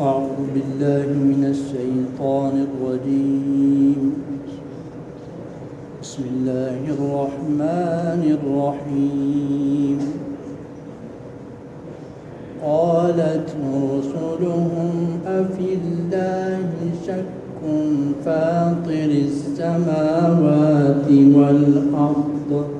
أعوذ بالله من الشيطان الرجيم. بسم الله الرحمن الرحيم. قالت رسلهم أفي الله شك فاطر السماوات والأرض؟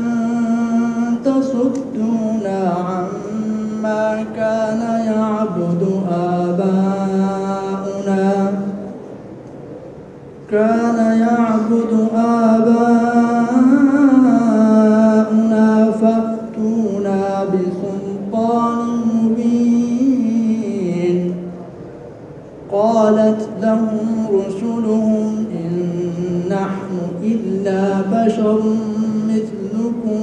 قالت لهم رسلهم إن نحن إلا بشر مثلكم.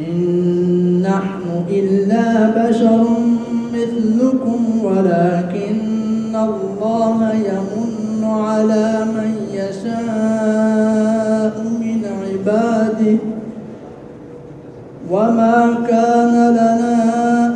إن نحن إلا بشر مثلكم ولكن الله يمن على من يشاء من عباده. وما كان لنا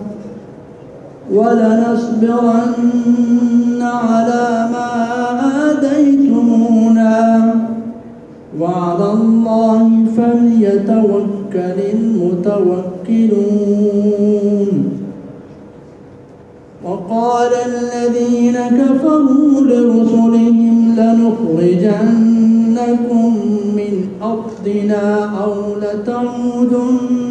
ولنصبرن على ما آديتمونا وعلى الله فليتوكل المتوكلون. وقال الذين كفروا لرسلهم لنخرجنكم من أرضنا أو لتعودن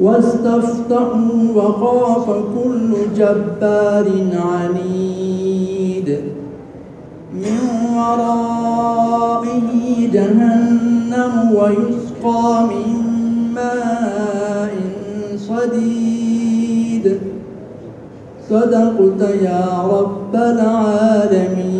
واستفتحوا وخاف كل جبار عنيد. من ورائه جهنم ويسقى من ماء صديد. صدقت يا رب العالمين.